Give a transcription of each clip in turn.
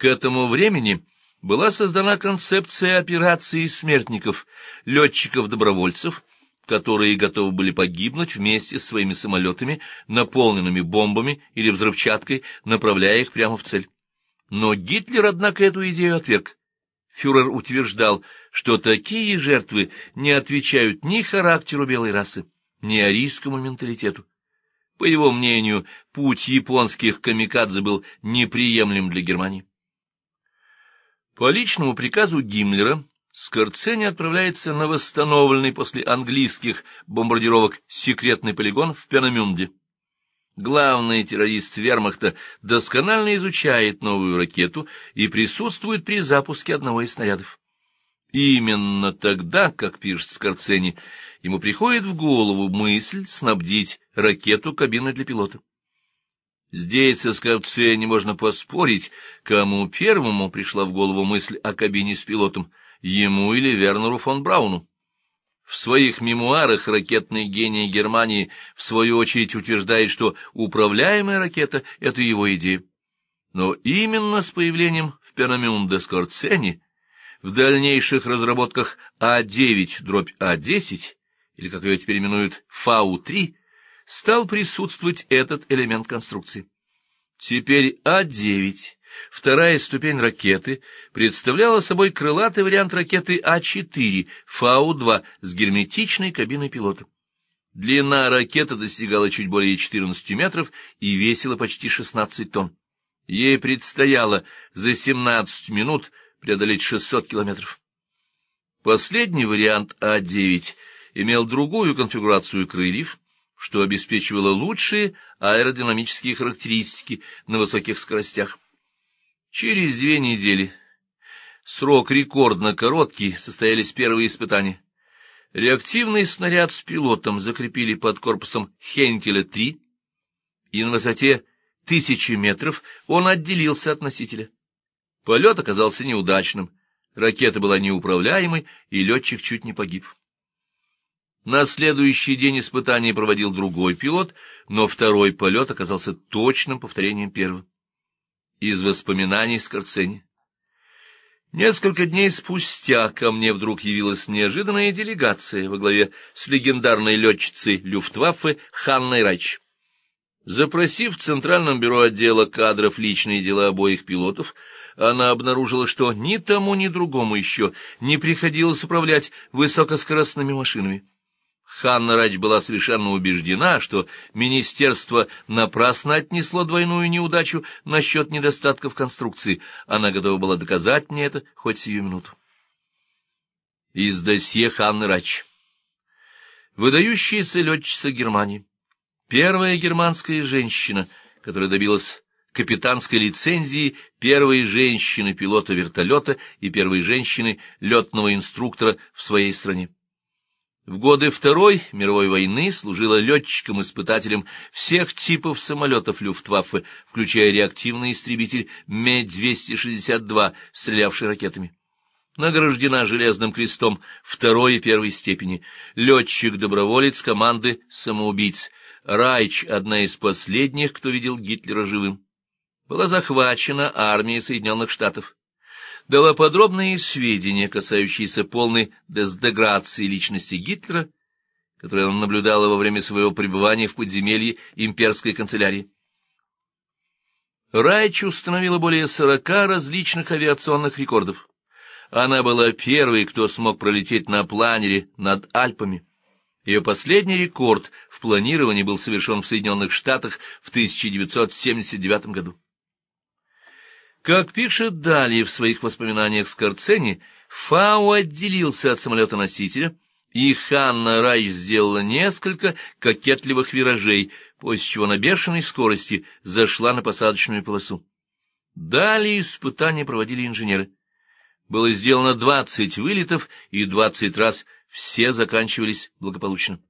К этому времени была создана концепция операции смертников, летчиков-добровольцев, которые готовы были погибнуть вместе с своими самолетами, наполненными бомбами или взрывчаткой, направляя их прямо в цель. Но Гитлер, однако, эту идею отверг. Фюрер утверждал, что такие жертвы не отвечают ни характеру белой расы, ни арийскому менталитету. По его мнению, путь японских камикадзе был неприемлем для Германии. По личному приказу Гиммлера Скорцени отправляется на восстановленный после английских бомбардировок секретный полигон в Пенамюнде. Главный террорист вермахта досконально изучает новую ракету и присутствует при запуске одного из снарядов. Именно тогда, как пишет Скорцени, ему приходит в голову мысль снабдить ракету кабиной для пилота. Здесь со Скорцени можно поспорить, кому первому пришла в голову мысль о кабине с пилотом, ему или Вернеру фон Брауну. В своих мемуарах ракетный гений Германии в свою очередь утверждает, что управляемая ракета — это его идея. Но именно с появлением в Пенамюнде Скорцени в дальнейших разработках А9 дробь А10, или как ее теперь именуют Фау-3, стал присутствовать этот элемент конструкции. Теперь А9, вторая ступень ракеты, представляла собой крылатый вариант ракеты А4, Фау-2 с герметичной кабиной пилота. Длина ракеты достигала чуть более 14 метров и весила почти 16 тонн. Ей предстояло за 17 минут преодолеть 600 километров. Последний вариант А9 имел другую конфигурацию крыльев, что обеспечивало лучшие аэродинамические характеристики на высоких скоростях. Через две недели, срок рекордно короткий, состоялись первые испытания. Реактивный снаряд с пилотом закрепили под корпусом Хенкеля-3, и на высоте тысячи метров он отделился от носителя. Полет оказался неудачным, ракета была неуправляемой, и летчик чуть не погиб. На следующий день испытаний проводил другой пилот, но второй полет оказался точным повторением первого. Из воспоминаний Скорцени. Несколько дней спустя ко мне вдруг явилась неожиданная делегация во главе с легендарной летчицей Люфтваффе Ханной Райч. Запросив в Центральном бюро отдела кадров личные дела обоих пилотов, она обнаружила, что ни тому, ни другому еще не приходилось управлять высокоскоростными машинами. Ханна Рач была совершенно убеждена, что министерство напрасно отнесло двойную неудачу насчет недостатков конструкции. Она готова была доказать мне это хоть сию минуту. Из досье Ханны Рач. Выдающаяся летчица Германии. Первая германская женщина, которая добилась капитанской лицензии первой женщины-пилота вертолета и первой женщины летного инструктора в своей стране. В годы Второй мировой войны служила летчиком-испытателем всех типов самолетов Люфтваффе, включая реактивный истребитель Ме-262, стрелявший ракетами. Награждена Железным крестом второй и первой степени. Летчик-доброволец команды самоубийц. Райч — одна из последних, кто видел Гитлера живым. Была захвачена армией Соединенных Штатов дала подробные сведения, касающиеся полной дездеграции личности Гитлера, которую он наблюдала во время своего пребывания в подземелье имперской канцелярии. Райч установила более сорока различных авиационных рекордов. Она была первой, кто смог пролететь на планере над Альпами. Ее последний рекорд в планировании был совершен в Соединенных Штатах в 1979 году. Как пишет далее в своих воспоминаниях Скорцени, Фау отделился от самолета-носителя, и Ханна Райч сделала несколько кокетливых виражей, после чего на бешеной скорости зашла на посадочную полосу. Далее испытания проводили инженеры. Было сделано двадцать вылетов, и двадцать раз все заканчивались благополучно.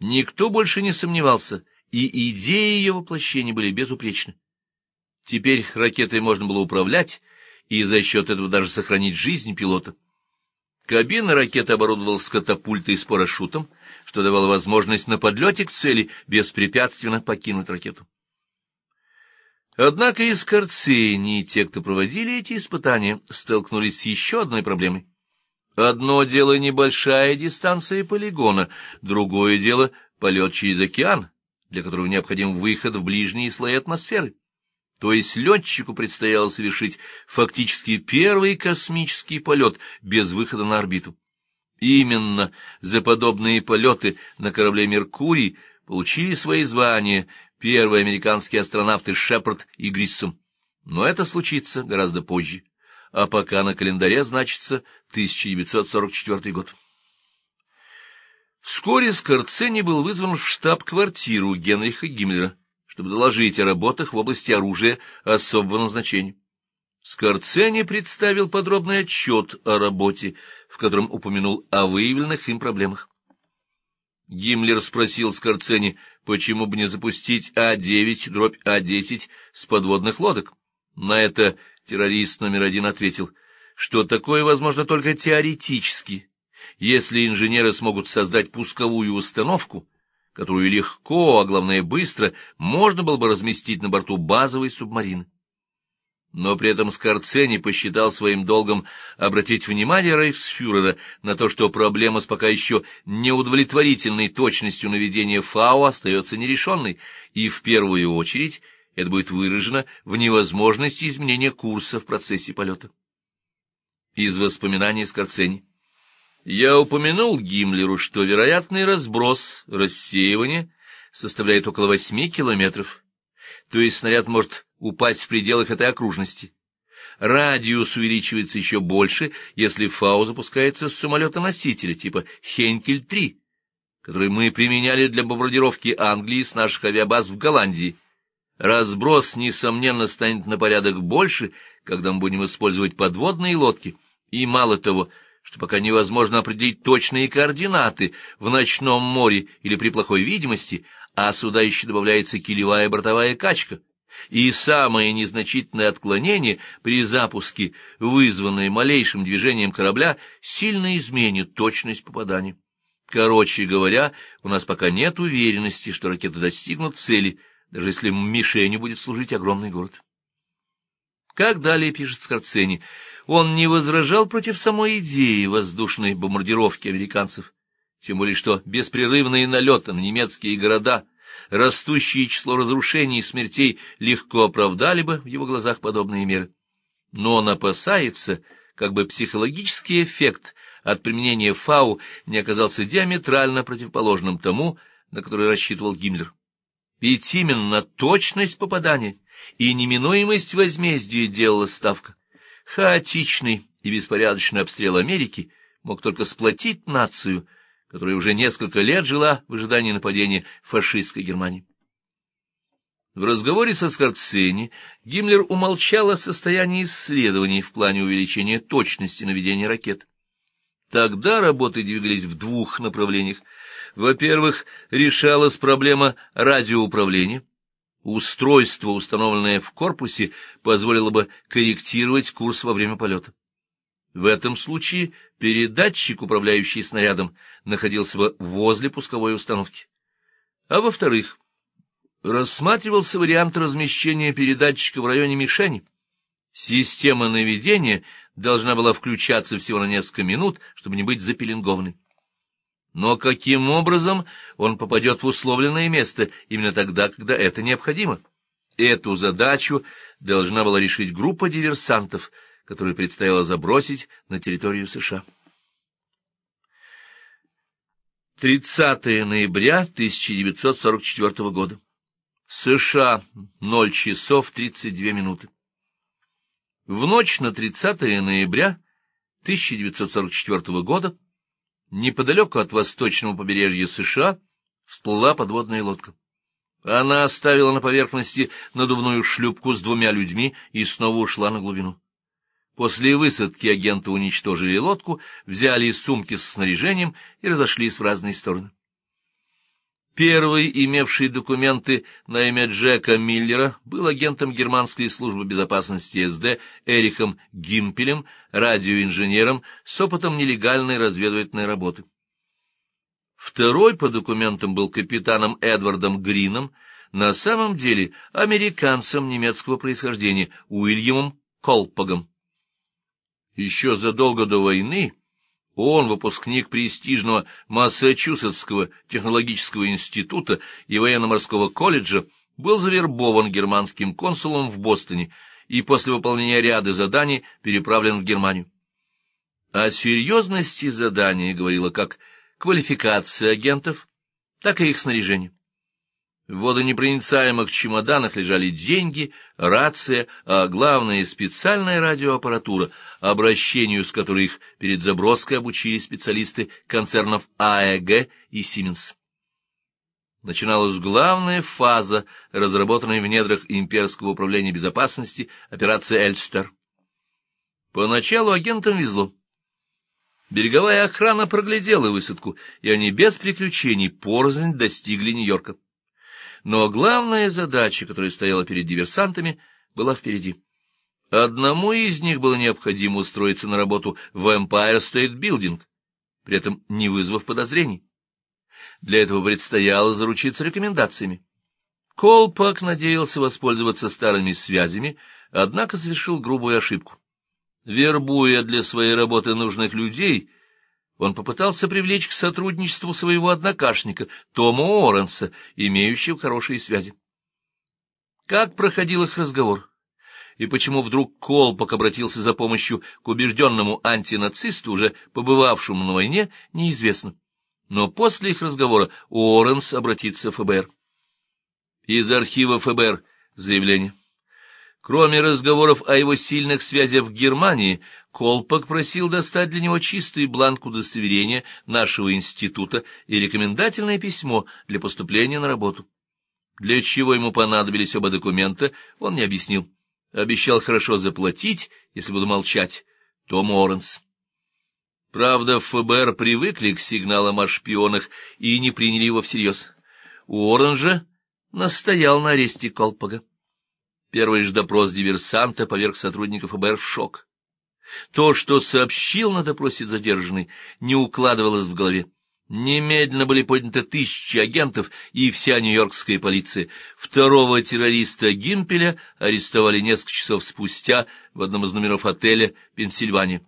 Никто больше не сомневался, и идеи ее воплощения были безупречны. Теперь ракетой можно было управлять и за счет этого даже сохранить жизнь пилота. Кабина ракеты оборудовалась катапультой с парашютом, что давало возможность на подлете к цели беспрепятственно покинуть ракету. Однако и Скорцени, и те, кто проводили эти испытания, столкнулись с еще одной проблемой. Одно дело небольшая дистанция полигона, другое дело полет через океан, для которого необходим выход в ближние слои атмосферы. То есть летчику предстояло совершить фактически первый космический полет без выхода на орбиту. Именно за подобные полеты на корабле «Меркурий» получили свои звания первые американские астронавты Шепард и Гриссом. Но это случится гораздо позже, а пока на календаре значится 1944 год. Вскоре Скорцени был вызван в штаб-квартиру Генриха Гиммлера, чтобы доложить о работах в области оружия особого назначения. Скорцени представил подробный отчет о работе, в котором упомянул о выявленных им проблемах. Гиммлер спросил Скорцени, почему бы не запустить А-9 дробь А-10 с подводных лодок. На это террорист номер один ответил, что такое возможно только теоретически, если инженеры смогут создать пусковую установку, которую легко, а главное быстро, можно было бы разместить на борту базовой субмарины но при этом Скорцени посчитал своим долгом обратить внимание рейхсфюрера на то, что проблема с пока еще неудовлетворительной точностью наведения ФАО остается нерешенной, и в первую очередь это будет выражено в невозможности изменения курса в процессе полета. Из воспоминаний Скорцени. Я упомянул Гиммлеру, что вероятный разброс, рассеивания составляет около восьми километров, то есть снаряд может упасть в пределах этой окружности. Радиус увеличивается еще больше, если ФАУ запускается с самолета-носителя типа «Хенкель-3», который мы применяли для бомбардировки Англии с наших авиабаз в Голландии. Разброс, несомненно, станет на порядок больше, когда мы будем использовать подводные лодки, и мало того, что пока невозможно определить точные координаты в ночном море или при плохой видимости, а сюда еще добавляется килевая бортовая качка — и самое незначительное отклонение при запуске, вызванное малейшим движением корабля, сильно изменит точность попадания. Короче говоря, у нас пока нет уверенности, что ракеты достигнут цели, даже если мишенью будет служить огромный город. Как далее пишет Скорцени, он не возражал против самой идеи воздушной бомбардировки американцев, тем более что беспрерывные налеты на немецкие города — растущее число разрушений и смертей легко оправдали бы в его глазах подобные меры. Но он опасается, как бы психологический эффект от применения ФАУ не оказался диаметрально противоположным тому, на который рассчитывал Гиммлер. Ведь именно точность попадания и неминуемость возмездия делала ставка. Хаотичный и беспорядочный обстрел Америки мог только сплотить нацию — которая уже несколько лет жила в ожидании нападения фашистской Германии. В разговоре со Скорцени Гиммлер умолчал о состоянии исследований в плане увеличения точности наведения ракет. Тогда работы двигались в двух направлениях. Во-первых, решалась проблема радиоуправления. Устройство, установленное в корпусе, позволило бы корректировать курс во время полета. В этом случае передатчик, управляющий снарядом, находился бы возле пусковой установки. А во-вторых, рассматривался вариант размещения передатчика в районе мишени. Система наведения должна была включаться всего на несколько минут, чтобы не быть запеленгованной. Но каким образом он попадет в условленное место именно тогда, когда это необходимо? Эту задачу должна была решить группа диверсантов — которую предстояло забросить на территорию США. 30 ноября 1944 года. США, 0 часов 32 минуты. В ночь на 30 ноября 1944 года неподалеку от восточного побережья США всплыла подводная лодка. Она оставила на поверхности надувную шлюпку с двумя людьми и снова ушла на глубину. После высадки агенты уничтожили лодку, взяли сумки с снаряжением и разошлись в разные стороны. Первый, имевший документы на имя Джека Миллера, был агентом германской службы безопасности СД Эрихом Гимпелем, радиоинженером с опытом нелегальной разведывательной работы. Второй по документам был капитаном Эдвардом Грином, на самом деле американцем немецкого происхождения Уильямом Колпагом. Еще задолго до войны он, выпускник престижного Массачусетского технологического института и военно-морского колледжа, был завербован германским консулом в Бостоне и после выполнения ряда заданий переправлен в Германию. О серьезности задания говорила как квалификация агентов, так и их снаряжение. В водонепроницаемых чемоданах лежали деньги, рация, а главное — специальная радиоаппаратура, обращению с которой их перед заброской обучили специалисты концернов АЭГ и Сименс. Начиналась главная фаза, разработанная в недрах Имперского управления безопасности, операция «Эльстер». Поначалу агентам везло. Береговая охрана проглядела высадку, и они без приключений порознь достигли Нью-Йорка. Но главная задача, которая стояла перед диверсантами, была впереди. Одному из них было необходимо устроиться на работу в Empire State Building, при этом не вызвав подозрений. Для этого предстояло заручиться рекомендациями. Колпак надеялся воспользоваться старыми связями, однако совершил грубую ошибку. Вербуя для своей работы нужных людей, он попытался привлечь к сотрудничеству своего однокашника Тома Оренса, имеющего хорошие связи. Как проходил их разговор? И почему вдруг Колпак обратился за помощью к убежденному антинацисту, уже побывавшему на войне, неизвестно. Но после их разговора Оренс обратится в ФБР. Из архива ФБР заявление. Кроме разговоров о его сильных связях в Германии, Колпак просил достать для него чистый бланк удостоверения нашего института и рекомендательное письмо для поступления на работу. Для чего ему понадобились оба документа, он не объяснил. Обещал хорошо заплатить, если буду молчать. Том Оренс. Правда, в ФБР привыкли к сигналам о шпионах и не приняли его всерьез. Уоррен же настоял на аресте Колпага. Первый же допрос диверсанта поверг сотрудников ФБР в шок. То, что сообщил на допросе задержанный, не укладывалось в голове. Немедленно были подняты тысячи агентов и вся нью-йоркская полиция. Второго террориста Гимпеля арестовали несколько часов спустя в одном из номеров отеля «Пенсильвания».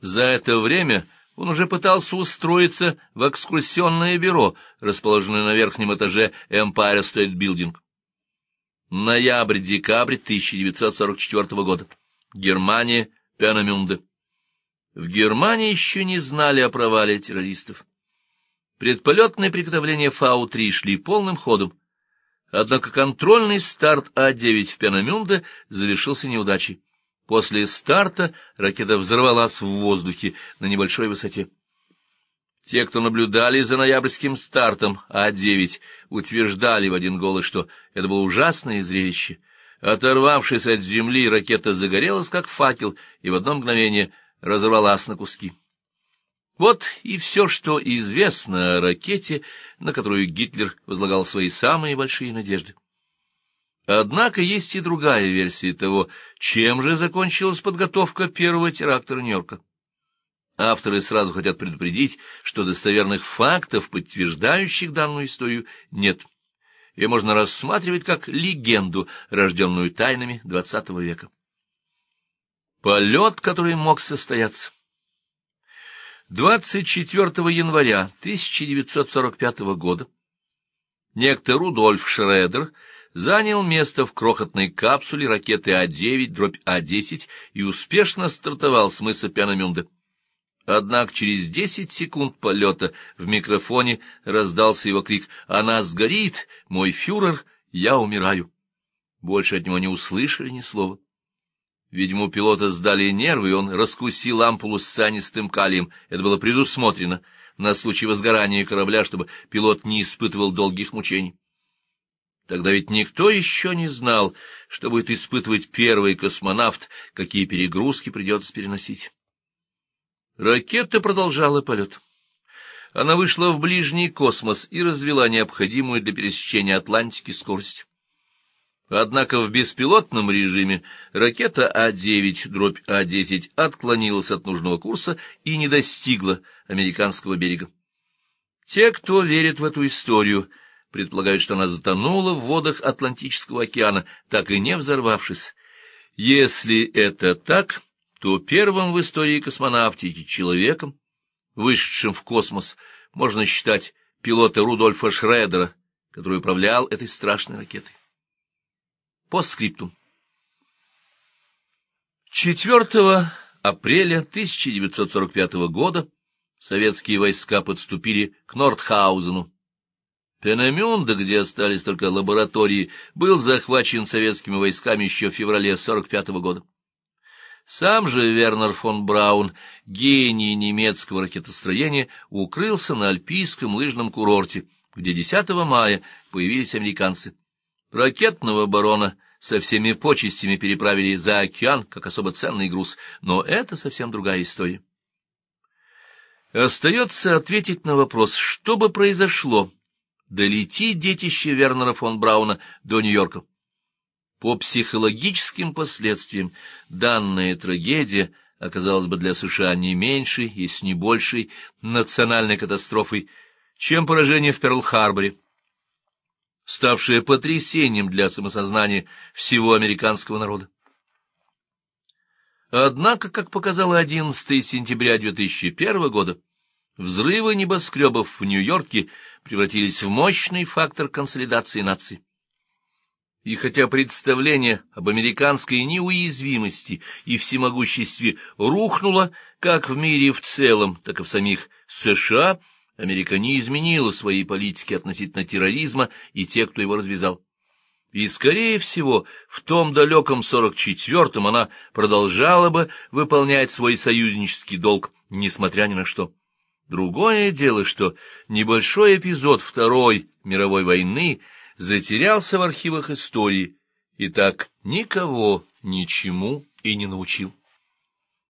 За это время он уже пытался устроиться в экскурсионное бюро, расположенное на верхнем этаже Empire State Building. Ноябрь-декабрь 1944 года. Германия, Пенамюнде. В Германии еще не знали о провале террористов. Предполетные приготовления Фау-3 шли полным ходом, однако контрольный старт А-9 в Пенамюнде завершился неудачей. После старта ракета взорвалась в воздухе на небольшой высоте. Те, кто наблюдали за ноябрьским стартом А-9, утверждали в один голос, что это было ужасное зрелище. Оторвавшись от земли, ракета загорелась, как факел, и в одно мгновение разорвалась на куски. Вот и все, что известно о ракете, на которую Гитлер возлагал свои самые большие надежды. Однако есть и другая версия того, чем же закончилась подготовка первого теракта Нью-Йорка. Авторы сразу хотят предупредить, что достоверных фактов, подтверждающих данную историю, нет. Ее можно рассматривать как легенду, рожденную тайнами XX века. Полет, который мог состояться. 24 января 1945 года некто Рудольф Шредер занял место в крохотной капсуле ракеты А-9 дробь А-10 и успешно стартовал с мыса Пянамюнде. Однако через десять секунд полета в микрофоне раздался его крик «Она сгорит! Мой фюрер! Я умираю!» Больше от него не услышали ни слова. Видимо, пилота сдали нервы, и он раскусил ампулу с санистым калием. Это было предусмотрено на случай возгорания корабля, чтобы пилот не испытывал долгих мучений. Тогда ведь никто еще не знал, что будет испытывать первый космонавт, какие перегрузки придется переносить. Ракета продолжала полет. Она вышла в ближний космос и развела необходимую для пересечения Атлантики скорость. Однако в беспилотном режиме ракета А-9 дробь А-10 отклонилась от нужного курса и не достигла американского берега. Те, кто верит в эту историю, предполагают, что она затонула в водах Атлантического океана, так и не взорвавшись. Если это так, то первым в истории космонавтики человеком, вышедшим в космос, можно считать пилота Рудольфа Шредера, который управлял этой страшной ракетой. По скрипту. 4 апреля 1945 года советские войска подступили к Нордхаузену. Пенамюнда, где остались только лаборатории, был захвачен советскими войсками еще в феврале 1945 года. Сам же Вернер фон Браун, гений немецкого ракетостроения, укрылся на альпийском лыжном курорте, где 10 мая появились американцы. Ракетного барона со всеми почестями переправили за океан, как особо ценный груз, но это совсем другая история. Остается ответить на вопрос, что бы произошло, долети детище Вернера фон Брауна до Нью-Йорка. По психологическим последствиям данная трагедия оказалась бы для США не меньшей, если не большей, национальной катастрофой, чем поражение в Перл-Харборе ставшее потрясением для самосознания всего американского народа. Однако, как показало 11 сентября 2001 года, взрывы небоскребов в Нью-Йорке превратились в мощный фактор консолидации наций. И хотя представление об американской неуязвимости и всемогуществе рухнуло как в мире в целом, так и в самих США – Америка не изменила своей политики относительно терроризма и тех, кто его развязал. И, скорее всего, в том далеком 44-м она продолжала бы выполнять свой союзнический долг, несмотря ни на что. Другое дело, что небольшой эпизод Второй мировой войны затерялся в архивах истории и так никого ничему и не научил.